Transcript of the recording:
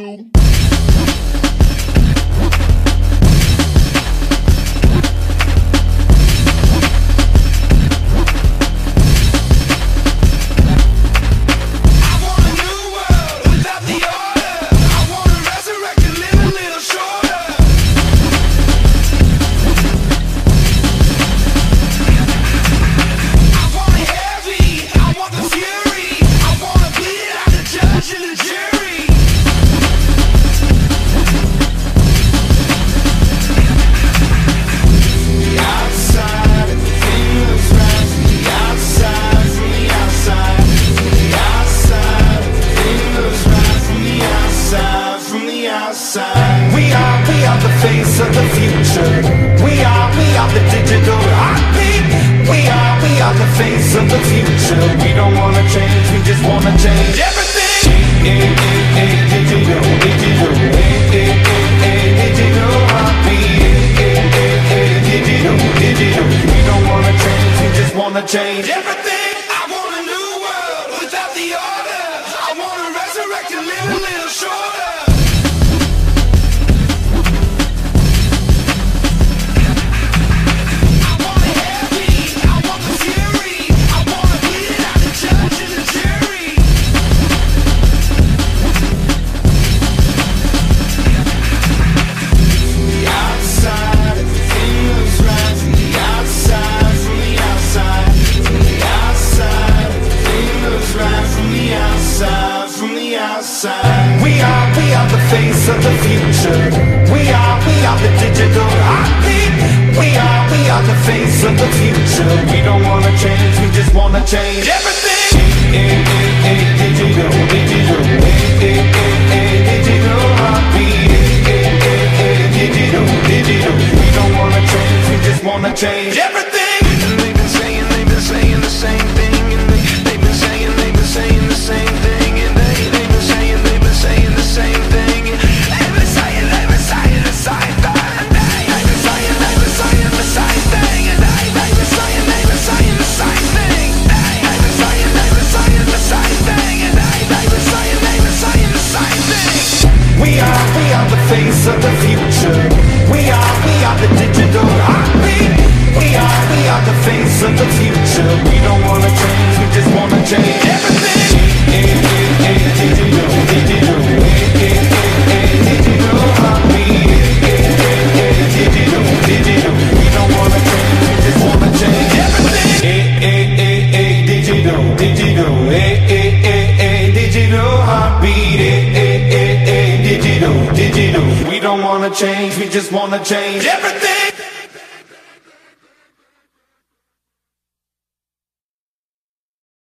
do. face of the future. We are, we are the digital heartbeat. We are, we are the face of the future. We don't wanna change, we just wanna change everything. Hey, hey, hey, digital, digital. Hey, hey, hey, hey, digital heartbeat. Hey, hey, hey, digital, digital. We don't wanna change, we just wanna change everything. We are, we are the face of the future. We are, we are the digital heartbeat. We are, we are the face of the future. We don't wanna change, we just wanna change everything. don't wanna change, we just wanna change everything.